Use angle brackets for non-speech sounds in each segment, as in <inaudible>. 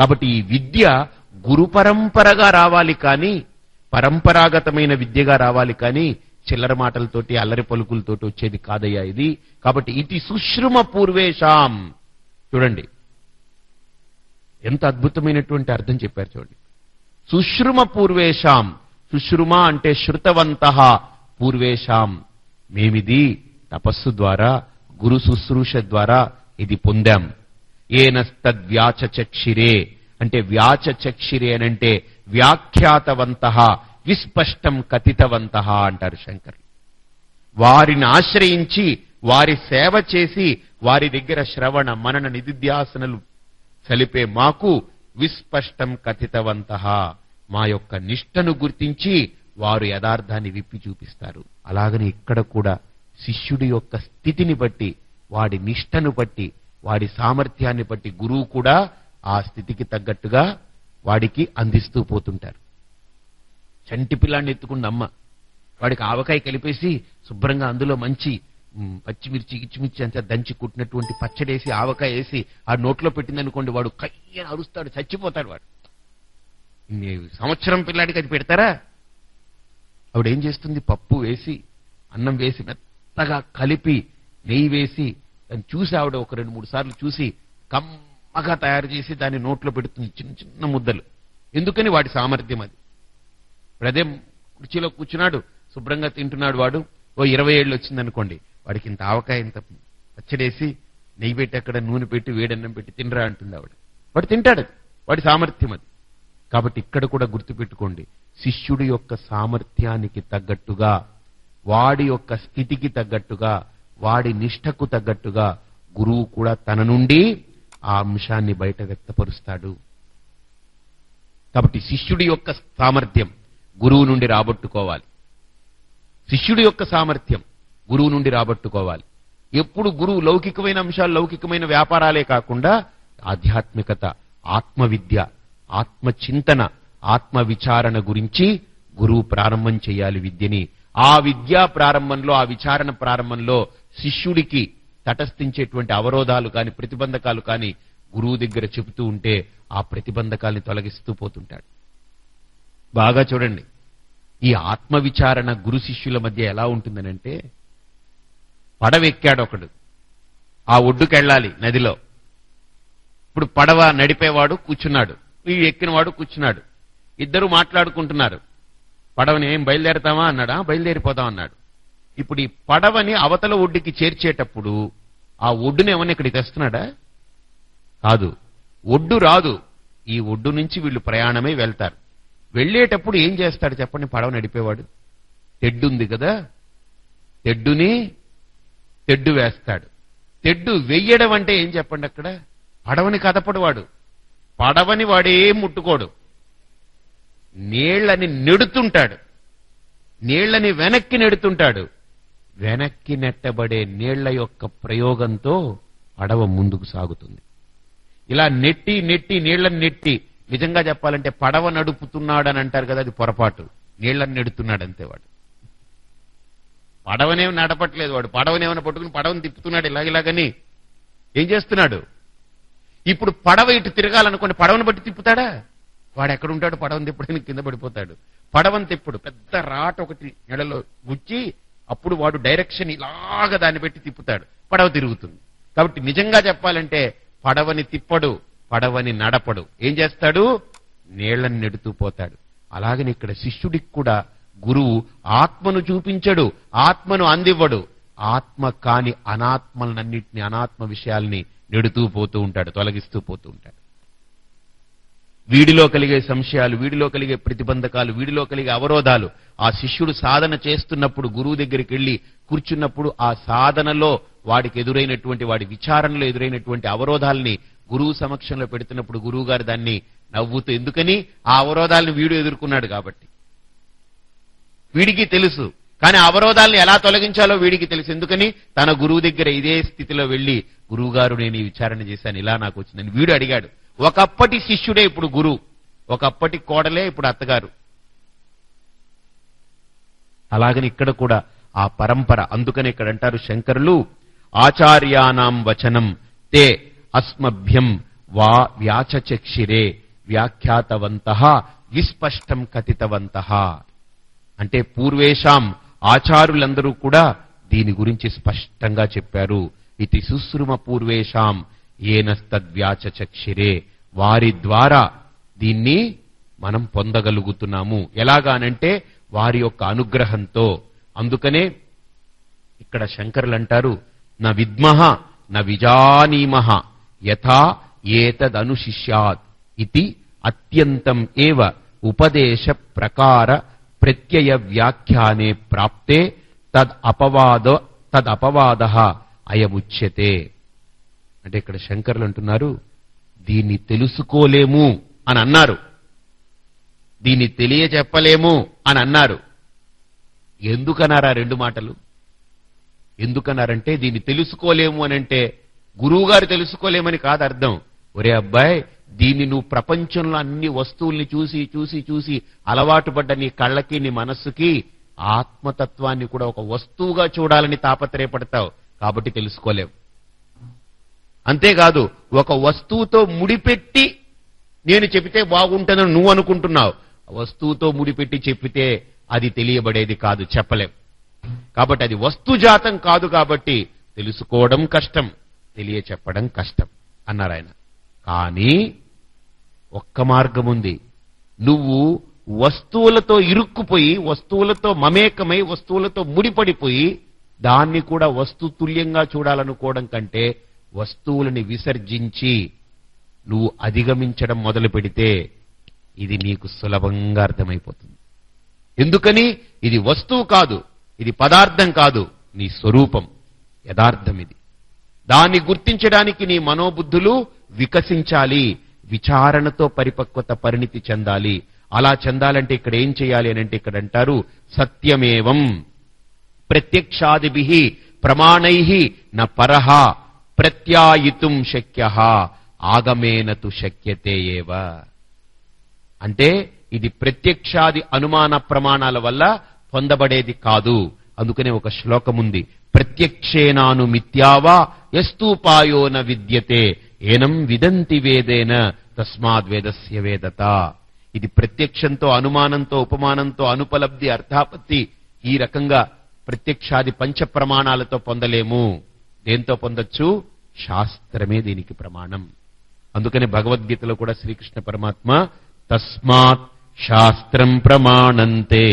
కాబట్టి ఈ విద్య గురు పరంపరగా రావాలి కానీ పరంపరాగతమైన విద్యగా రావాలి కానీ చిల్లర మాటలతోటి అల్లరి పలుకులతోటి వచ్చేది కాదయ్యా ఇది. కాబట్టి ఇది సుశ్రుమ పూర్వేషాం. చూడండి. ఎంత అద్భుతమైనటువంటి అర్థం చెప్పారు చూడండి. సుశ్రుమ పూర్వేషాం. సుశ్రుమ అంటే శృతవంత. పూర్వేషాం. మేమిది తపస్సు ద్వారా గురు శుశ్రూష ద్వారా ఇది పొందాం. ఏనస్తద్వ్యాచ చక్షిరే. అంటే వ్యాచ చక్షిరి అనంటే వ్యాఖ్యాతవంత విస్పష్టం కథితవంత అంటారు శంకర్ వారిని ఆశ్రయించి వారి సేవ చేసి వారి దగ్గర శ్రవణ మనన నిధిధ్యాసనలు చలిపే మాకు విస్పష్టం కథితవంత. మా యొక్క నిష్టను గుర్తించి వారు యథార్థాన్ని విప్పి చూపిస్తారు. అలాగని ఇక్కడ కూడా శిష్యుడి యొక్క స్థితిని బట్టి వాడి నిష్టను బట్టి వాడి సామర్థ్యాన్ని బట్టి గురువు కూడా ఆ స్థితికి తగ్గట్టుగా వాడికి అందిస్తూ పోతుంటారు. చంటి పిల్లాన్ని ఎత్తుకున్న అమ్మ వాడికి ఆవకాయ కలిపేసి శుభ్రంగా అందులో మంచి పచ్చిమిర్చి ఇచ్చిమిర్చి అంతా దంచి కుట్టినటువంటి పచ్చడేసి ఆవకాయ వేసి ఆ నోట్లో పెట్టిందనుకోండి వాడు కయ్యని అరుస్తాడు చచ్చిపోతాడు వాడు. సంవత్సరం పిల్లాడికి అది పెడతారా? ఆవిడ ఏం చేస్తుంది? పప్పు వేసి అన్నం వేసి మెత్తగా కలిపి నెయ్యి వేసి దాన్ని చూసి ఆవిడ ఒక రెండు మూడు సార్లు చూసి బాగా తయారు చేసి దాన్ని నోట్లో పెడుతుంది చిన్న చిన్న ముద్దలు. ఎందుకని వాడి సామర్థ్యం అది? ప్రదే అదే కుర్చీలో కూర్చున్నాడు శుభ్రంగా తింటున్నాడు వాడు. ఓ ఇరవై ఏళ్ళు వచ్చిందనుకోండి వాడికి ఇంత ఆవకాయ ఇంత పచ్చడేసి నెయ్యి పెట్టి అక్కడ నూనె పెట్టి వేడన్నం పెట్టి తినరా అంటుంది ఆవిడ. వాడు తింటాడు వాడి సామర్థ్యం అది. కాబట్టి ఇక్కడ కూడా గుర్తుపెట్టుకోండి శిష్యుడి యొక్క సామర్థ్యానికి తగ్గట్టుగా వాడి యొక్క స్థితికి తగ్గట్టుగా వాడి నిష్టకు తగ్గట్టుగా గురువు కూడా తన నుండి ఆ అంశాన్ని బయట వ్యక్తపరుస్తాడు. కాబట్టి శిష్యుడి యొక్క సామర్థ్యం గురువు నుండి రాబట్టుకోవాలి. శిష్యుడి యొక్క సామర్థ్యం గురువు నుండి రాబట్టుకోవాలి. ఎప్పుడు గురువు లౌకికమైన అంశాలు లౌకికమైన వ్యాపారాలే కాకుండా ఆధ్యాత్మికత ఆత్మవిద్య ఆత్మచింతన ఆత్మ విచారణ గురించి గురువు ప్రారంభం చేయాలి విద్యని. ఆ విద్యా ప్రారంభంలో ఆ విచారణ ప్రారంభంలో శిష్యుడికి తటస్థించేటువంటి అవరోధాలు కాని ప్రతిబంధకాలు కాని గురువు దగ్గర చెబుతూ ఉంటే ఆ ప్రతిబంధకాల్ని తొలగిస్తూ పోతుంటాడు. బాగా చూడండి. ఈ ఆత్మవిచారణ గురు శిష్యుల మధ్య ఎలా ఉంటుందనంటే పడవెక్కాడు ఒకడు. ఆ ఒడ్డుకెళ్ళాలి నదిలో. ఇప్పుడు పడవ నడిపేవాడు కూర్చున్నాడు. ఈ ఎక్కినవాడు కూర్చున్నాడు. ఇద్దరు మాట్లాడుకుంటున్నారు. పడవని ఏం బయలుదేరతామా అన్నాడా? బయలుదేరిపోదాం అన్నాడు. ఇప్పుడు ఈ పడవని అవతల ఒడ్డుకి చేర్చేటప్పుడు ఆ ఒడ్డుని ఏమన్నా ఇక్కడికి తెస్తున్నాడా? కాదు. ఒడ్డు రాదు. ఈ ఒడ్డు నుంచి వీళ్ళు ప్రయాణమై వెళ్తారు. వెళ్ళేటప్పుడు ఏం చేస్తాడు చెప్పండి? పడవ నడిపేవాడు. తెడ్డుంది కదా. తెడ్డుని తెడ్డు వేస్తాడు. తెడ్డు వెయ్యడం అంటే ఏం చెప్పండి అక్కడ? పడవని కదపడు వాడు పడవని వాడే ముట్టుకోడు. నీళ్ళని నెడుతుంటాడు. నీళ్ళని వెనక్కి నెడుతుంటాడు. వెనక్కి నెట్టబడే నీళ్ళ యొక్క ప్రయోగంతో పడవ ముందుకు సాగుతుంది. ఇలా నెట్టి నెట్టి నీళ్ళను నెట్టి నిజంగా చెప్పాలంటే పడవ నడుపుతున్నాడని అంటారు కదా అది పొరపాటు. నీళ్ళను నెడుతున్నాడు అంతే వాడు. పడవనేమి నడపట్లేదు వాడు. పడవనేమైనా పట్టుకుని పడవని తిప్పుతున్నాడు ఇలాగిలాగని ఏం చేస్తున్నాడు? ఇప్పుడు పడవ ఇటు తిరగాలనుకోండి పడవను బట్టి తిప్పుతాడా? వాడు ఎక్కడుంటాడు పడవను పడవని తిప్పడానికి కింద పడిపోతాడు. పడవని తిప్పుడు. పెద్ద రాట ఒకటి నెలలో గుచ్చి అప్పుడు వాడు డైరెక్షన్ ఇలాగ దాన్ని పెట్టి తిప్పుతాడు. పడవ తిరుగుతుంది. కాబట్టి నిజంగా చెప్పాలంటే పడవని తిప్పడు పడవని నడపడు. ఏం చేస్తాడు? నీళ్ళను నెడుతూ పోతాడు. అలాగని ఇక్కడ శిష్యుడికి కూడా గురువు ఆత్మను చూపించడు ఆత్మను అందివ్వడు. ఆత్మ కాని అనాత్మలన్నింటినీ అనాత్మ విషయాల్ని నెడుతూ పోతూ ఉంటాడు తొలగిస్తూ పోతూ ఉంటాడు. వీడిలో కలిగే సంశయాలు వీడిలో కలిగే ప్రతిబంధకాలు వీడిలో కలిగే అవరోధాలు ఆ శిష్యుడు సాధన చేస్తున్నప్పుడు గురువు దగ్గరికి వెళ్ళి కూర్చున్నప్పుడు ఆ సాధనలో వాడికి ఎదురైనటువంటి వాడి విచారణలో ఎదురైనటువంటి అవరోధాల్ని గురువు సమక్షంలో పెడుతున్నప్పుడు గురువు గారు దాన్ని నవ్వుతూ ఎందుకని? ఆ అవరోధాలను వీడు ఎదుర్కొన్నాడు కాబట్టి. వీడికి తెలుసు. కానీ అవరోధాలను ఎలా తొలగించాలో వీడికి తెలుసు. ఎందుకని? తన గురువు దగ్గర ఇదే స్థితిలో వెళ్ళి గురువు గారు నేను ఈ విచారణ చేశాను ఇలా నాకు వచ్చిందని వీడు అడిగాడు. ఒకప్పటి శిష్యుడే ఇప్పుడు గురువు ఒకప్పటి కోడలే ఇప్పుడు అత్తగారు. అలాగని ఇక్కడ కూడా ఆ పరంపర అందుకని ఇక్కడ అంటారు శంకరులు ఆచార్యానాం వచనం తే అస్మభ్యం వా వ్యాచచక్షిరే వ్యాఖ్యాతవంత విస్పష్టం కథితవంత. అంటే పూర్వేషాం ఆచారులందరూ కూడా దీని గురించి స్పష్టంగా చెప్పారు. ఇది సుశ్రుమ పూర్వేషాం ఏనస్తద్వ్యాచచక్షిరే. వారి ద్వారా దీన్ని మనం పొందగలుగుతున్నాము. ఎలాగానంటే వారి యొక్క అనుగ్రహంతో. అందుకనే ఇక్కడ శంకరులంటారు అంటారు న విద్మహ న విజానీమహ యథా ఏతదనుశిష్యాత్ ఇది అత్యంతం ఏవ ఉపదేశ ప్రకార ప్రత్యయ వ్యాఖ్యానే ప్రాప్తే తద్ అపవాద తద్ అపవాద అయముచ్యతే. అంటే ఇక్కడ శంకర్లు అంటున్నారు దీన్ని తెలుసుకోలేము అని అన్నారు. దీన్ని తెలియచెప్పలేము అని అన్నారు. ఎందుకన్నారా రెండు మాటలు? ఎందుకన్నారంటే దీన్ని తెలుసుకోలేము అని అంటే గురువుగారు తెలుసుకోలేమని కాదు అర్థం. ఒరే అబ్బాయి దీన్ని నువ్వు ప్రపంచంలో అన్ని వస్తువుల్ని చూసి చూసి చూసి అలవాటు పడ్డ నీ కళ్ళకి నీ మనస్సుకి ఆత్మతత్వాన్ని కూడా ఒక వస్తువుగా చూడాలని తాపత్రయపడతావు. కాబట్టి తెలుసుకోలేవు. అంతేకాదు ఒక వస్తువుతో ముడిపెట్టి నేను చెబితే బాగుంటుందని నువ్వు అనుకుంటున్నావు. వస్తువుతో ముడిపెట్టి చెప్పితే అది తెలియబడేది కాదు చెప్పలేం. కాబట్టి అది వస్తుజాతం కాదు కాబట్టి తెలుసుకోవడం కష్టం తెలియ చెప్పడం కష్టం అన్నారు ఆయన. కానీ ఒక్క మార్గం ఉంది. నువ్వు వస్తువులతో ఇరుక్కుపోయి వస్తువులతో మమేకమై వస్తువులతో ముడిపడిపోయి దాన్ని కూడా వస్తుతుల్యంగా చూడాలనుకోవడం కంటే వస్తువులని విసర్జించి నువ్వు అధిగమించడం మొదలు పెడితే ఇది నీకు సులభంగా అర్థమైపోతుంది. ఎందుకని? ఇది వస్తువు కాదు ఇది పదార్థం కాదు నీ స్వరూపం యథార్థం ఇది. దాన్ని గుర్తించడానికి నీ మనోబుద్ధులు వికసించాలి విచారణతో పరిపక్వత పరిణితి చెందాలి. అలా చెందాలంటే ఇక్కడ ఏం చేయాలి అని అంటే ఇక్కడ అంటారు సత్యమేవం. ప్రత్యక్షాదిభి ప్రమాణై న పరహ ప్రత్యాయితుం శక్య ఆగమేనతు శక్యతే ఏవ. అంటే ఇది ప్రత్యక్షాది అనుమాన ప్రమాణాల వల్ల పొందబడేది కాదు. అందుకనే ఒక శ్లోకం ఉంది. ప్రత్యక్షేనాను మిథ్యావా ఎస్తూపాయోన న విద్యతే ఏనం విదంతి వేదేన తస్మాద్ వేదస్య వేదత. ఇది ప్రత్యక్షంతో అనుమానంతో ఉపమానంతో అనుపలబ్ధి అర్థాపత్తి ఈ రకంగా ప్రత్యక్షాది పంచ ప్రమాణాలతో పొందలేము. దేంతో పొందొచ్చు? శాస్త్రమే దీనికి ప్రమాణం. అందుకని భగవద్గీతలో కూడా శ్రీకృష్ణ పరమాత్మ తస్మాత్ శాస్త్రం ప్రమాణంతే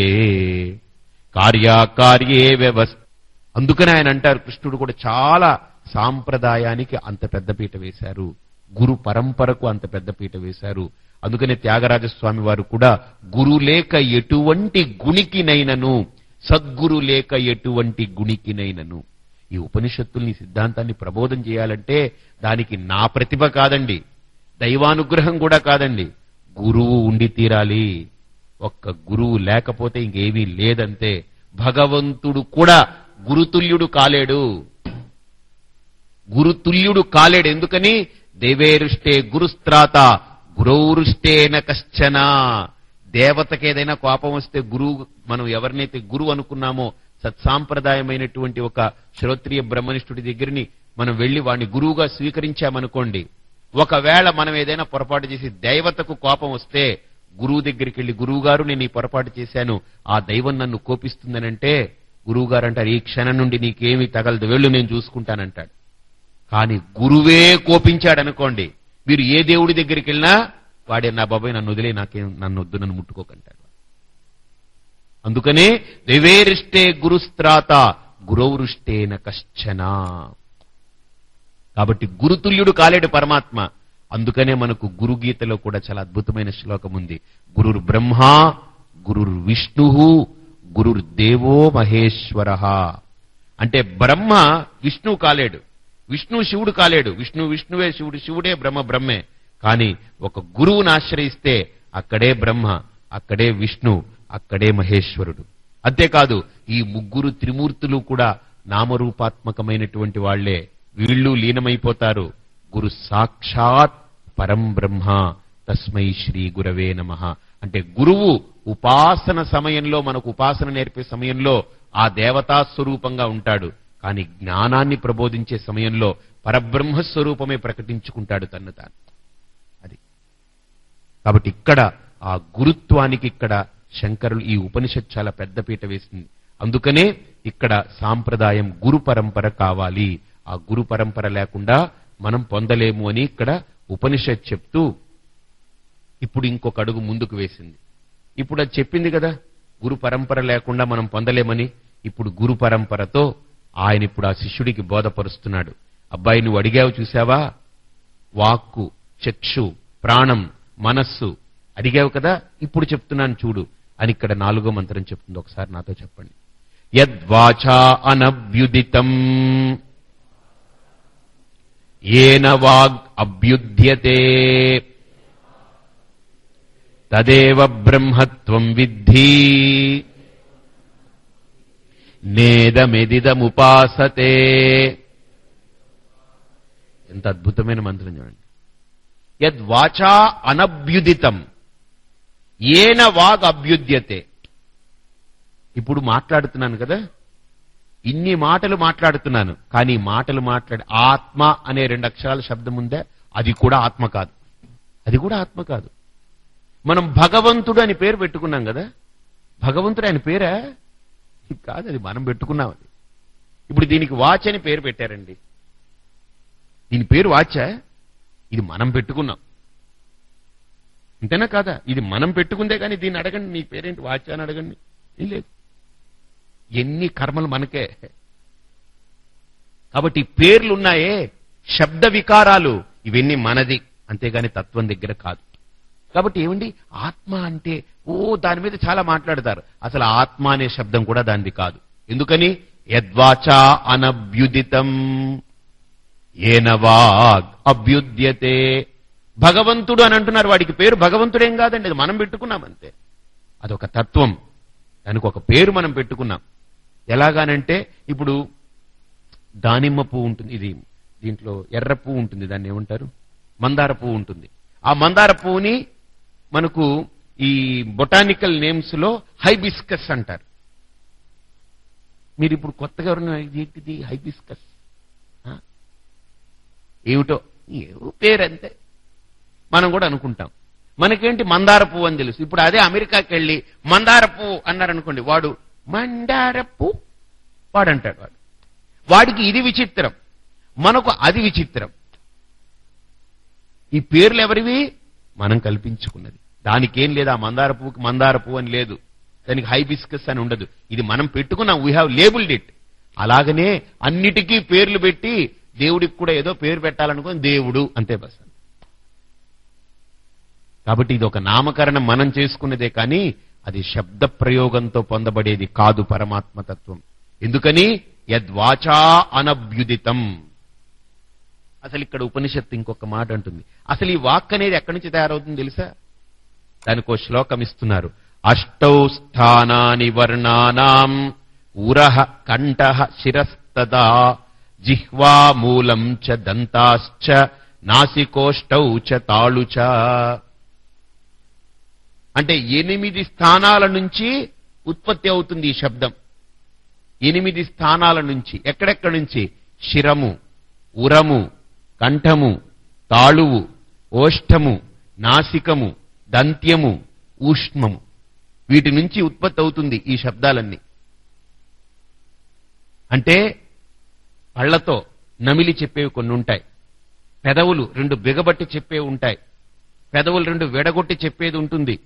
కార్యాకార్యే వ్యవస్థ. అందుకని ఆయన అంటారు కృష్ణుడు కూడా చాలా సాంప్రదాయానికి అంత పెద్ద పీట వేశారు. గురు పరంపరకు అంత పెద్ద పీట వేశారు. అందుకనే త్యాగరాజస్వామి వారు కూడా గురు లేక ఎటువంటి గుణికినైనను సద్గురు లేక ఎటువంటి గుణికినైనను. ఈ ఉపనిషత్తుల్ని సిద్ధాంతాన్ని ప్రబోధం చేయాలంటే దానికి నా ప్రతిభ కాదండి. దైవానుగ్రహం కూడా కాదండి. గురువు ఉండి తీరాలి. ఒక్క గురువు లేకపోతే ఇంకేమీ లేదంతే భగవంతుడు కూడా గురుతుల్యుడు కాలేడు. గురుతుల్యుడు కాలేడు ఎందుకని? దేవేరుష్టే గురుస్త్రాత గురౌరుష్టేన కశ్చన. దేవతకి ఏదైనా కోపం వస్తే గురువు మనం ఎవరినైతే గురువు అనుకున్నామో సత్సాంప్రదాయమైనటువంటి ఒక శ్రోత్రియ బ్రహ్మనిష్ఠుడి దగ్గరిని మనం వెళ్ళి వాడిని గురువుగా స్వీకరించామనుకోండి ఒకవేళ మనం ఏదైనా పొరపాటు చేసి దైవతకు కోపం వస్తే గురువు దగ్గరికి వెళ్ళి గురువు గారు నేను ఈ పొరపాటు చేశాను ఆ దైవం నన్ను కోపిస్తుందనంటే గురువు గారు అంటారు ఈ క్షణం నుండి నీకేమి తగలదు వెళ్ళు నేను చూసుకుంటానంటాడు. కానీ గురువే కోపించాడనుకోండి మీరు ఏ దేవుడి దగ్గరికి వెళ్ళినా వాడే నా బాబాయ్ నన్ను వదిలే నాకేం నన్ను వద్దు నన్ను ముట్టుకోకంటాడు. అందుకనే దేవేరిష్టే గురుస్త్రాత గురౌరుష్టేన కశ్చన. కాబట్టి గురుతుల్యుడు కాలేడు పరమాత్మ. అందుకనే మనకు గురు గీతలో కూడా చాలా అద్భుతమైన శ్లోకం ఉంది. గురుర్ బ్రహ్మ గురుర్ విష్ణు గురుర్ దేవో మహేశ్వర. అంటే బ్రహ్మ విష్ణు కాలేడు. విష్ణు శివుడు కాలేడు. విష్ణు విష్ణువే శివుడు శివుడే బ్రహ్మ బ్రహ్మే. కానీ ఒక గురువుని ఆశ్రయిస్తే అక్కడే బ్రహ్మ అక్కడే విష్ణు అక్కడే మహేశ్వరుడు. అంతేకాదు ఈ ముగ్గురు త్రిమూర్తులు కూడా నామరూపాత్మకమైనటువంటి వాళ్ళే. వీళ్ళు లీనమైపోతారు. గురు సాక్షాత్ పరం బ్రహ్మ తస్మై శ్రీ గురవే నమ. అంటే గురువు ఉపాసన సమయంలో మనకు ఉపాసన నేర్పే సమయంలో ఆ దేవతా స్వరూపంగా ఉంటాడు. కానీ జ్ఞానాన్ని ప్రబోధించే సమయంలో పరబ్రహ్మ స్వరూపమే ప్రకటించుకుంటాడు తన్ను తాను. కాబట్టి ఇక్కడ ఆ గురుత్వానికి ఇక్కడ శంకరులు ఈ ఉపనిషత్ చాలా పెద్దపీట వేసింది. అందుకనే ఇక్కడ సాంప్రదాయం గురు పరంపర కావాలి. ఆ గురు పరంపర లేకుండా మనం పొందలేము అని ఇక్కడ ఉపనిషత్ చెప్తూ ఇప్పుడు ఇంకొక అడుగు ముందుకు వేసింది. ఇప్పుడు అది చెప్పింది కదా గురు పరంపర లేకుండా మనం పొందలేమని. ఇప్పుడు గురు పరంపరతో ఆయన ఇప్పుడు ఆ శిష్యుడికి బోధపరుస్తున్నాడు. అబ్బాయి నువ్వు అడిగావు చూసావా? వాక్కు చక్షు ప్రాణం మనస్సు అడిగావు కదా? ఇప్పుడు చెప్తున్నాను చూడు. అని ఇక్కడ నాలుగో మంత్రం చెప్తుంది. ఒకసారి నాతో చెప్పండి. యద్వాచా అనభ్యుదితం ఏన వాగ్ అభ్యుధ్యతే. తదేవ బ్రహ్మత్వం విద్ధి. నేదమిదిదముపాసతే. ఎంత అద్భుతమైన మంత్రం చూడండి. యద్వాచా అనభ్యుదితం ఏన వాగ్ అభ్యుద్యతే ఇప్పుడు మాట్లాడుతున్నాను కదా? ఇన్ని మాటలు మాట్లాడుతున్నాను కానీ మాటలు మాట్లాడి ఆత్మ అనే రెండు అక్షరాల శబ్దం ఉందే? అది కూడా ఆత్మ కాదు. అది కూడా ఆత్మ కాదు. మనం భగవంతుడు అని పేరు పెట్టుకున్నాం కదా? భగవంతుడు ఆయన పేరా? కాదు అది మనం పెట్టుకున్నాం అది. ఇప్పుడు దీనికి వాచ్ అని పేరు పెట్టారండి. దీని పేరు వాచా? ఇది మనం పెట్టుకున్నాం. అంతేనా కాదా? ఇది మనం పెట్టుకుందే కానీ దీన్ని అడగండి నీ పేరేంటి? వాచ్ అని అడగండి. ఏం లేదు. ఎన్ని కర్మలు మనకే. కాబట్టి పేర్లున్నాయే పేర్లు ఉన్నాయే శబ్ద వికారాలు. ఇవన్నీ మనది. అంతేగాని తత్వం దగ్గర కాదు. కాబట్టి ఏమండి? ఆత్మ అంటే ఓ దాని మీద చాలా మాట్లాడతారు. అసలు ఆత్మ అనే శబ్దం కూడా దానిది కాదు. ఎందుకని? యద్వాచా అనభ్యుదితం. ఏనవాగ్ అభ్యుద్యతే. భగవంతుడు అని అంటున్నారు. వాడికి పేరు భగవంతుడేం కాదండి. అది మనం పెట్టుకున్నాం అంతే. అదొక తత్వం. దానికి ఒక పేరు మనం పెట్టుకున్నాం. ఎలాగానంటే ఇప్పుడు దానిమ్మ పువ్వు ఉంటుంది. ఇది దీంట్లో ఎర్ర పువ్వు ఉంటుంది. దాన్ని ఏమంటారు? మందార పువ్వు ఉంటుంది. ఆ మందార పువ్వుని మనకు ఈ బొటానికల్ నేమ్స్లో హైబిస్కస్ అంటారు. మీరు ఇప్పుడు కొత్తగా ఎవరైనా ఏంటిది? హైబిస్కస్. ఆ? ఏమిటో? ఏవో అంతే మనం కూడా అనుకుంటాం. మనకేంటి మందార పువ్వు అని తెలుసు. ఇప్పుడు అదే అమెరికాకి వెళ్ళి మందార పువ్వు అన్నారనుకోండి వాడు మందార పువ్వు? వాడు అంటాడు వాడు. వాడికి ఇది విచిత్రం. మనకు అది విచిత్రం. ఈ పేర్లు ఎవరివి? మనం కల్పించుకున్నది. దానికేం లేదు ఆ మందార పువ్వుకి మందార పువ్వు అని లేదు. దానికి హైబిస్కస్ అని ఉండదు. ఇది మనం పెట్టుకున్నాం వీ హ్యావ్ లేబుల్డ్ ఇట్ అలాగనే అన్నిటికీ పేర్లు పెట్టి దేవుడికి కూడా ఏదో పేరు పెట్టాలనుకుని దేవుడు అంతే బస్. కాబట్టి ఇది ఒక నామకరణం మనం చేసుకున్నదే కానీ అది శబ్ద ప్రయోగంతో పొందబడేది కాదు పరమాత్మతత్వం ఎందుకని? యద్వాచా అనభ్యుదితం. అసలు ఇక్కడ ఉపనిషత్తు ఇంకొక మాట అంటుంది. అసలు ఈ వాక్ అనేది ఎక్కడి నుంచి తయారవుతుంది తెలుసా? దానికో శ్లోకం ఇస్తున్నారు. అష్టౌ స్థానాని వర్ణానాం ఉరహ కంఠ శిరస్తదా జిహ్వా మూలం చ దంతాశ్చ నాసికోష్టౌ చ తాళుచ. అంటే ఎనిమిది స్థానాల నుంచి ఉత్పత్తి అవుతుంది ఈ శబ్దం. ఎనిమిది స్థానాల నుంచి. ఎక్కడెక్కడి నుంచి? శిరము ఉరము కంఠము తాళువు ఓష్టము నాసికము దంత్యము ఊష్మము. వీటి నుంచి ఉత్పత్తి అవుతుంది ఈ శబ్దాలన్నీ. అంటే పళ్ళతో నమిలి చెప్పేవి కొన్ని ఉంటాయి. పెదవులు రెండు బిగబట్టి చెప్పేవి ఉంటాయి. పెదవులు రెండు వెడగొట్టి చెప్పేది ఉంటుంది.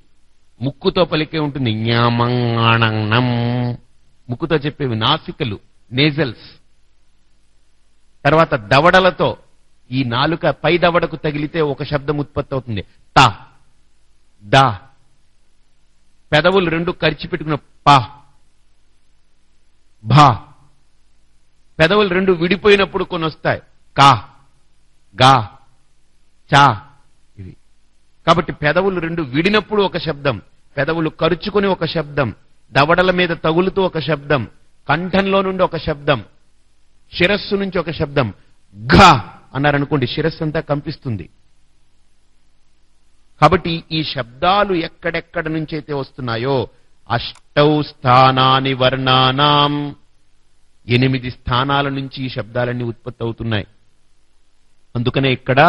ముక్కుతో పలికే ఉంటుంది జ్ఞామంగాణం. ముక్కుతో చెప్పేవి నాసికలు నేజల్స్ తర్వాత దవడలతో ఈ నాలుక పై దవడకు తగిలితే ఒక శబ్దం ఉత్పత్తి అవుతుంది. త ద. పెదవులు రెండు కరిచి పెట్టుకున్న ప భ. పెదవులు రెండు విడిపోయినప్పుడు కొన్ని వస్తాయి. కా గా చా ఇవి. కాబట్టి పెదవులు రెండు విడినప్పుడు ఒక శబ్దం. పెదవులు కరుచుకుని ఒక శబ్దం దవడల మీద తగులుతూ ఒక శబ్దం కంఠంలో నుండి ఒక శబ్దం శిరస్సు నుంచి ఒక శబ్దం ఘ అన్నారనుకోండి శిరస్సు అంతా కంపిస్తుంది. కాబట్టి ఈ శబ్దాలు ఎక్కడెక్కడ నుంచైతే వస్తున్నాయో అష్టౌ స్థానాని వర్ణానాం ఎనిమిది స్థానాల నుంచి ఈ శబ్దాలన్నీ ఉత్పత్తి అవుతున్నాయి అందుకనే ఇక్కడ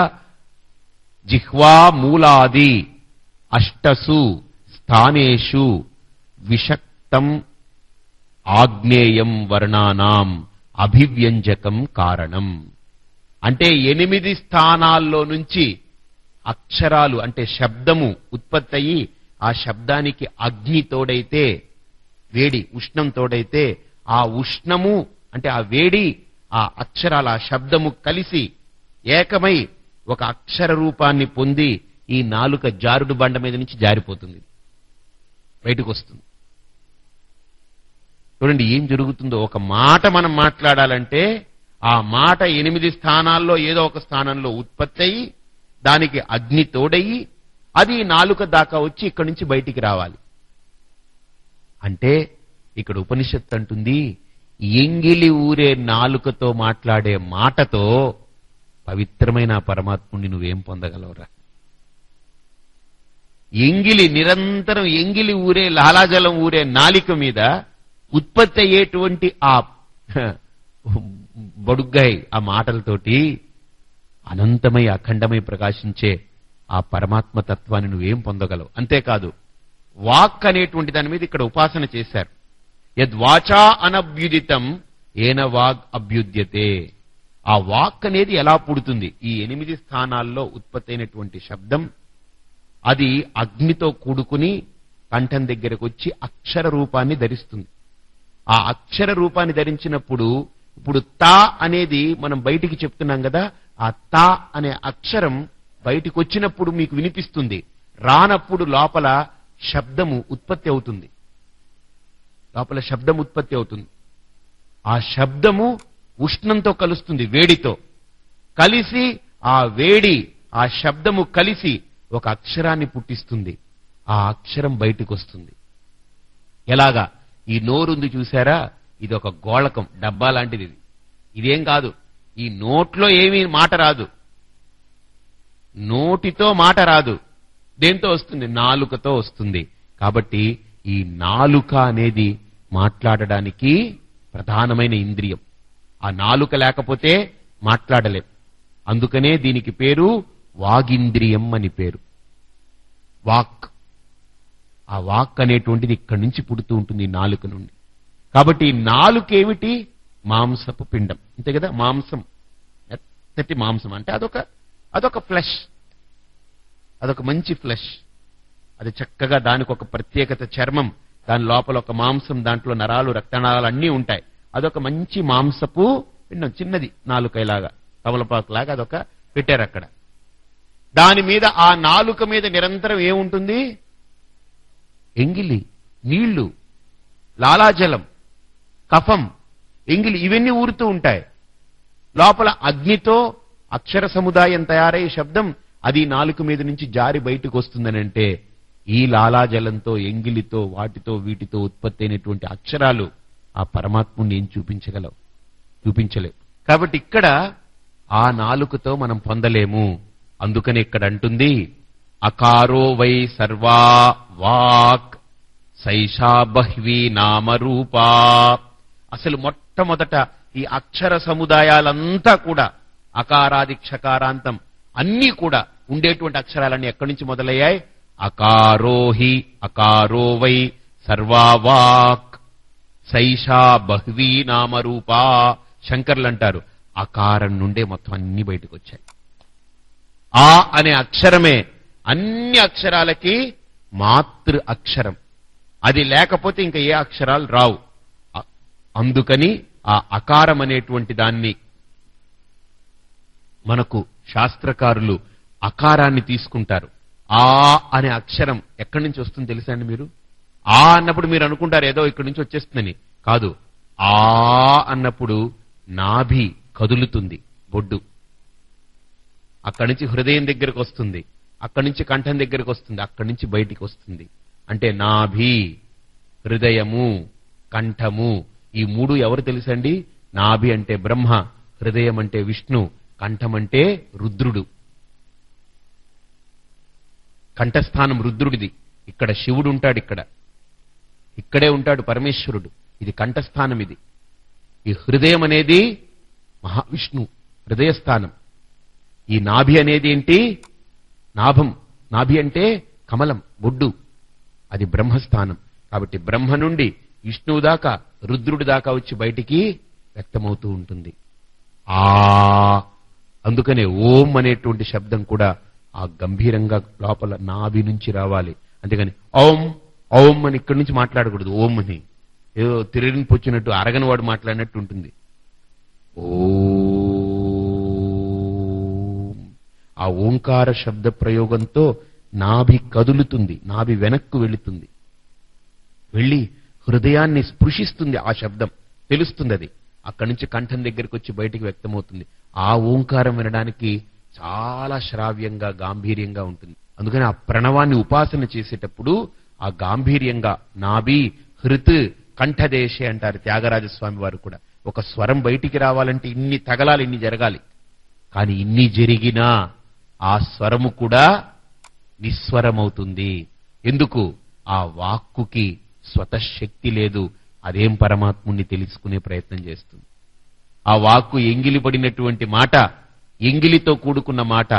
జిహ్వా మూలాది అష్టసు స్థానేషు విషక్తం ఆగ్నేయం వర్ణానాం అభివ్యంజకం కారణం. అంటే ఎనిమిది స్థానాల్లో నుంచి అక్షరాలు అంటే శబ్దము ఉత్పత్తి అయ్యి ఆ శబ్దానికి అగ్ని తోడైతే వేడి ఉష్ణం తోడైతే ఆ ఉష్ణము అంటే ఆ వేడి ఆ అక్షరాల ఆ శబ్దము కలిసి ఏకమై ఒక అక్షర రూపాన్ని పొంది ఈ నాలుక జారుడు బండ మీద నుంచి జారిపోతుంది. బయటకు వస్తుంది చూడండి ఏం జరుగుతుందో. ఒక మాట మనం మాట్లాడాలంటే ఆ మాట ఎనిమిది స్థానాల్లో ఏదో ఒక స్థానంలో ఉత్పత్తి అయ్యి దానికి అగ్ని తోడయి అది నాలుక దాకా వచ్చి ఇక్కడి నుంచి బయటికి రావాలి. అంటే ఇక్కడ ఉపనిషత్తు అంటుంది ఎంగిలి ఊరే నాలుకతో మాట్లాడే మాటతో పవిత్రమైన పరమాత్ముని పరమాత్ముడిని నువ్వేం పొందగలవురా? ఎంగిలి నిరంతరం ఎంగిలి ఊరే లాలాజలం ఊరే నాలిక మీద ఉత్పత్తి అయ్యేటువంటి ఆ <laughs> బడుగ్గాయి ఆ మాటలతోటి అనంతమై అఖండమై ప్రకాశించే ఆ పరమాత్మ తత్వాన్ని నువ్వేం పొందగలవు. అంతేకాదు వాక్ అనేటువంటి దాని మీద ఇక్కడ ఉపాసన చేశారు. యద్వాచా అనభ్యుదితం ఏన వాగ్ అభ్యుద్యతే. ఆ వాక్ అనేది ఎలా పుడుతుంది? ఈ ఎనిమిది స్థానాల్లో ఉత్పత్తి అయినటువంటి శబ్దం అది అగ్నితో కూడుకుని కంఠం దగ్గరకు వచ్చి అక్షర రూపాన్ని ధరిస్తుంది. ఆ అక్షర రూపాన్ని ధరించినప్పుడు ఇప్పుడు తా అనేది మనం బయటికి చెప్తున్నాం కదా ఆ తా అనే అక్షరం బయటికి వచ్చినప్పుడు మీకు వినిపిస్తుంది. రానప్పుడు లోపల శబ్దము ఉత్పత్తి అవుతుంది. లోపల శబ్దం ఉత్పత్తి అవుతుంది. ఆ శబ్దము ఉష్ణంతో కలుస్తుంది వేడితో. కలిసి ఆ వేడి ఆ శబ్దము కలిసి ఒక అక్షరాన్ని పుట్టిస్తుంది. ఆ అక్షరం బయటకు వస్తుంది ఎలాగా? ఈ నోరుంది చూసారా ఇది ఒక గోళకం డబ్బా లాంటిది ఇది. ఇదేం కాదు. ఈ నోట్లో ఏమీ మాట రాదు. నోటితో మాట రాదు. దేంతో వస్తుంది? నాలుకతో వస్తుంది. కాబట్టి ఈ నాలుక అనేది మాట్లాడడానికి ప్రధానమైన ఇంద్రియం. ఆ నాలుక లేకపోతే మాట్లాడలేం. అందుకనే దీనికి పేరు వాగింద్రియం అని పేరు. వాక్. ఆ వాక్ అనేటువంటిది ఇక్కడి నుంచి పుడుతూ ఉంటుంది నాలుక నుండి. కాబట్టి నాలుకేమిటి? మాంసపు పిండం. అంతే కదా? మాంసం. మెత్తటి మాంసం. అంటే అదొక అదొక ఫ్లెష్ అదొక మంచి ఫ్లెష్ అది చక్కగా దానికి ఒక ప్రత్యేకత చర్మం. దాని లోపల ఒక మాంసం దాంట్లో నరాలు రక్తనాళాలు అన్నీ ఉంటాయి. అదొక మంచి మాంసపు పిండం. చిన్నది నాలుకైలాగా. తమలపాకులాగా అదొక పెట్టారు అక్కడ దాని మీద ఆ నాలుక మీద నిరంతరం ఏముంటుంది? ఎంగిలి నీళ్ళు లాలాజలం కఫం ఎంగిలి ఇవన్నీ ఊరుతూ ఉంటాయి. లోపల అగ్నితో అక్షర సముదాయం తయారయ్యే శబ్దం అది నాలుక మీద నుంచి జారి బయటకు వస్తుందనంటే ఈ లాలాజలంతో ఎంగిలితో వాటితో వీటితో ఉత్పత్తి అయినటువంటి అక్షరాలు ఆ పరమాత్ముని ఏం చూపించగలవు. చూపించలేవు. కాబట్టి ఇక్కడ ఆ నాలుకతో మనం పొందలేము. అందుకని ఇక్కడ అంటుంది అకారో వై సర్వా వాక్ సైషా బహ్వీ నామరూపా. అసలు మొట్టమొదట ఈ అక్షర సముదాయాలంతా కూడా అకారాది క్షకారాంతం అన్నీ కూడా ఉండేటువంటి అక్షరాలన్నీ ఎక్కడి నుంచి మొదలయ్యాయి? అకారోహి అకారో వై సర్వావాక్ సైషా బహ్వీ నామరూపా. శంకర్లు అంటారు అకారం నుండే మొత్తం అన్ని బయటకు వచ్చాయి. ఆ అనే అక్షరమే అన్ని అక్షరాలకి మాతృ అక్షరం. అది లేకపోతే ఇంకా ఏ అక్షరాలు రావు. అందుకని ఆ అకారం అనేటువంటి దాన్ని మనకు శాస్త్రకారులు అకారాన్ని తీసుకుంటారు. ఆ అనే అక్షరం ఎక్కడి నుంచి వస్తుంది తెలుసా అండి మీరు? ఆ అన్నప్పుడు మీరు అనుకుంటారు ఏదో ఇక్కడి నుంచి వచ్చేస్తుందని. కాదు. ఆ అన్నప్పుడు నాభి కదులుతుంది బొడ్డు. అక్కడి నుంచి హృదయం దగ్గరకు వస్తుంది. అక్కడి నుంచి కంఠం దగ్గరకు వస్తుంది. అక్కడి నుంచి బయటికి వస్తుంది. అంటే నాభి హృదయము కంఠము ఈ మూడు ఎవరు తెలుసండి? నాభి అంటే బ్రహ్మ హృదయం అంటే విష్ణు కంఠం అంటే రుద్రుడు. కంఠస్థానం రుద్రుడిది. ఇక్కడ శివుడు ఉంటాడు ఇక్కడ. ఇక్కడే ఉంటాడు పరమేశ్వరుడు. ఇది కంఠస్థానం ఇది. ఈ హృదయం అనేది మహావిష్ణు హృదయస్థానం. ఈ నాభి అనేది ఏంటి? నాభం. నాభి అంటే కమలం బొడ్డు. అది బ్రహ్మస్థానం. కాబట్టి బ్రహ్మ నుండి విష్ణువు దాకా రుద్రుడి దాకా వచ్చి బయటికి వ్యక్తమవుతూ ఉంటుంది. ఆ! అందుకనే ఓం అనేటువంటి శబ్దం కూడా ఆ గంభీరంగా లోపల నాభి నుంచి రావాలి. అంతేగాని ఓం ఓం అని ఇక్కడి నుంచి మాట్లాడకూడదు. ఓం అని. ఏదో తిరిగిపోచ్చినట్టు అరగని వాడు మాట్లాడినట్టు ఉంటుంది. ఓ ఆ ఓంకార శబ్ద ప్రయోగంతో నాభి కదులుతుంది నాభి వెనక్కు వెళుతుంది. వెళ్ళి హృదయాన్ని స్పృశిస్తుంది ఆ శబ్దం తెలుస్తుంది అది. అక్కడి నుంచి కంఠం దగ్గరికి వచ్చి బయటికి వ్యక్తమవుతుంది. ఆ ఓంకారం వినడానికి చాలా శ్రావ్యంగా గాంభీర్యంగా ఉంటుంది. అందుకని ఆ ప్రణవాన్ని ఉపాసన చేసేటప్పుడు ఆ గాంభీర్యంగా నాభి హృత్ కంఠదేశే అంటారు త్యాగరాజస్వామి వారు కూడా. ఒక స్వరం బయటికి రావాలంటే ఇన్ని తగలాలి ఇన్ని జరగాలి. కానీ ఇన్ని జరిగినా ఆ స్వరము కూడా నిస్వరమవుతుంది. ఎందుకు? ఆ వాక్కుకి స్వతశక్తి లేదు. అదేం పరమాత్ముణ్ణి తెలుసుకునే ప్రయత్నం చేస్తుంది. ఆ వాక్కు ఎంగిలి పడినటువంటి మాట ఎంగిలితో కూడుకున్న మాట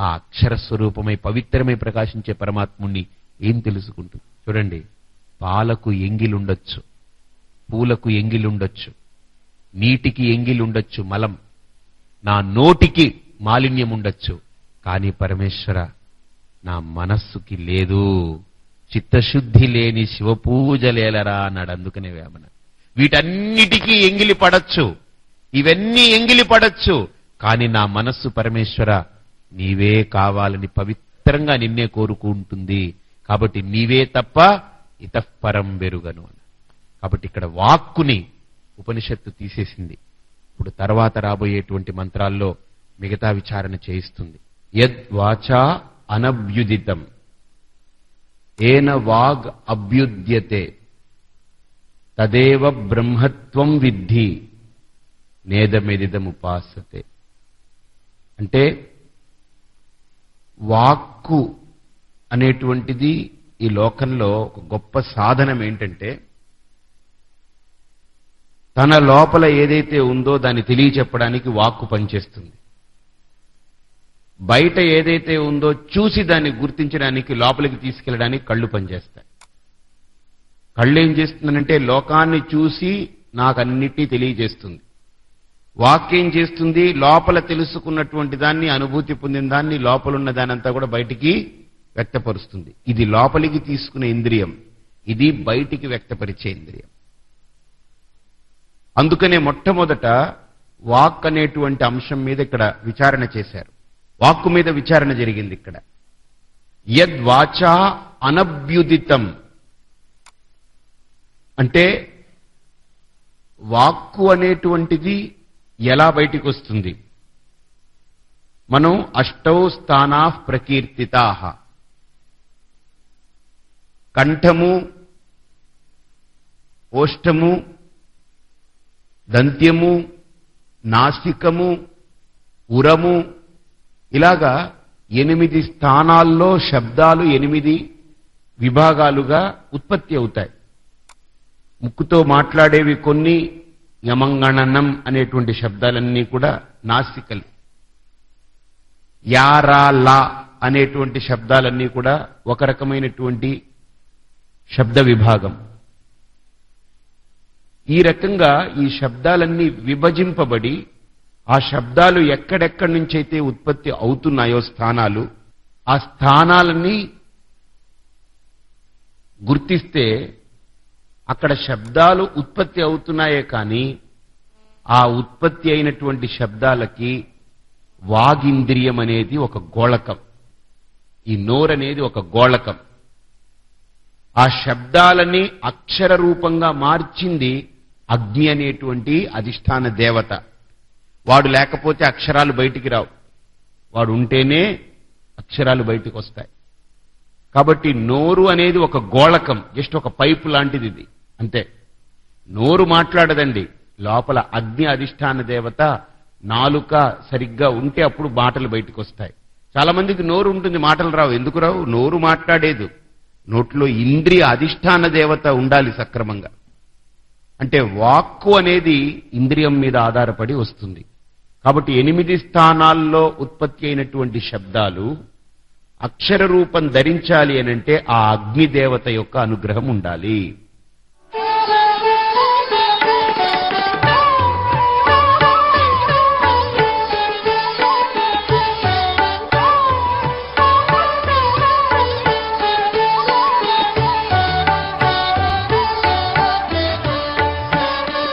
ఆ అక్షర స్వరూపమై పవిత్రమై ప్రకాశించే పరమాత్ముణ్ణి ఏం తెలుసుకుంటుంది? చూడండి. పాలకు ఎంగిలుండొచ్చు. పూలకు ఎంగిలుండొచ్చు. నీటికి ఎంగిలుండొచ్చు మలం. నా నోటికి మాలిన్యం ఉండొచ్చు కానీ పరమేశ్వర నా మనస్సుకి లేదు. చిత్తశుద్ధి లేని శివపూజలేలరా అన్నాడు అందుకనే వేమన. వీటన్నిటికీ ఎంగిలి పడచ్చు. ఇవన్నీ ఎంగిలి పడచ్చు. కానీ నా మనస్సు పరమేశ్వర నీవే కావాలని పవిత్రంగా నిన్నే కోరుకుంటుంది. కాబట్టి నీవే తప్ప ఇతఃపరం వెరుగను కాబట్టి ఇక్కడ వాక్కుని ఉపనిషత్తు తీసేసింది. ఇప్పుడు తర్వాత రాబోయేటువంటి మంత్రాల్లో మిగతా విచారణ చేయిస్తుంది. యద్వాచా అనభ్యుదితం. ఏన వాగ్ అభ్యుద్యతే. తదేవ బ్రహ్మత్వం విద్ధి. నేదమెదిదముపాసతే అంటే వాక్కు అనేటువంటిది ఈ లోకంలో ఒక గొప్ప సాధనం ఏంటంటే తన లోపల ఏదైతే ఉందో దాన్ని తెలియచెప్పడానికి వాక్కు పనిచేస్తుంది. బయట ఏదైతే ఉందో చూసి దాన్ని గుర్తించడానికి లోపలికి తీసుకెళ్ళడానికి కళ్ళు పనిచేస్తాయి. కళ్ళు ఏం చేస్తుందంటే లోకాన్ని చూసి నాకు అన్నిటినీ తెలియజేస్తుంది. వాక్యం చేస్తుంది లోపల తెలుసుకున్నటువంటి దాన్ని అనుభూతి పొందిన దాన్ని లోపలున్న దానంతా కూడా బయటికి వ్యక్తపరుస్తుంది. ఇది లోపలికి తీసుకునే ఇంద్రియం. ఇది బయటికి వ్యక్తపరిచే ఇంద్రియం. అందుకనే మొట్టమొదట వాక్ అనేటువంటి అంశం మీద ఇక్కడ విచారణ చేశారు. వాక్కు మీద విచారణ జరిగింది ఇక్కడ. యద్వాచా అనభ్యుదితం. అంటే వాక్కు అనేటువంటిది ఎలా బయటికి వస్తుంది మనం అష్టౌ స్థానా ప్రకీర్తితా. కంఠము ఓష్టము దంత్యము నాసికము ఉరము ఇలాగా ఎనిమిది స్థానాల్లో శబ్దాలు ఎనిమిది విభాగాలుగా ఉత్పత్తి అవుతాయి. ముక్కుతో మాట్లాడేవి కొన్ని యమంగణనం అనేటువంటి శబ్దాలన్నీ కూడా నాసికలు. యారా లా అనేటువంటి శబ్దాలన్నీ కూడా ఒక రకమైనటువంటి శబ్ద విభాగం. ఈ రకంగా ఈ శబ్దాలన్నీ విభజింపబడి ఆ శబ్దాలు ఎక్కడెక్కడి నుంచైతే ఉత్పత్తి అవుతున్నాయో స్థానాలు ఆ స్థానాలని గుర్తిస్తే అక్కడ శబ్దాలు ఉత్పత్తి అవుతున్నాయే కానీ ఆ ఉత్పత్తి అయినటువంటి శబ్దాలకి వాగింద్రియం అనేది ఒక గోళకం. ఈ నోరనేది ఒక గోళకం. ఆ శబ్దాలని అక్షర రూపంగా మార్చింది అగ్ని అనేటువంటి అధిష్టాన దేవత. వాడు లేకపోతే అక్షరాలు బయటికి రావు. వాడు ఉంటేనే అక్షరాలు బయటకు వస్తాయి. కాబట్టి నోరు అనేది ఒక గోళకం జస్ట్ ఒక పైపు లాంటిది ఇది. అంతే. నోరు మాట్లాడదండి. లోపల అగ్ని అధిష్టాన దేవత నాలుక సరిగ్గా ఉంటే అప్పుడు మాటలు బయటకు వస్తాయి. చాలా మందికి నోరు ఉంటుంది మాటలు రావు. ఎందుకు రావు? నోరు మాట్లాడేదు. నోట్లో ఇంద్రియ అధిష్టాన దేవత ఉండాలి సక్రమంగా. అంటే వాక్కు అనేది ఇంద్రియం మీద ఆధారపడి వస్తుంది. కాబట్టి ఎనిమిది స్థానాల్లో ఉత్పత్తి అయినటువంటి శబ్దాలు అక్షర రూపం ధరించాలి అనంటే ఆ అగ్నిదేవత యొక్క అనుగ్రహం ఉండాలి.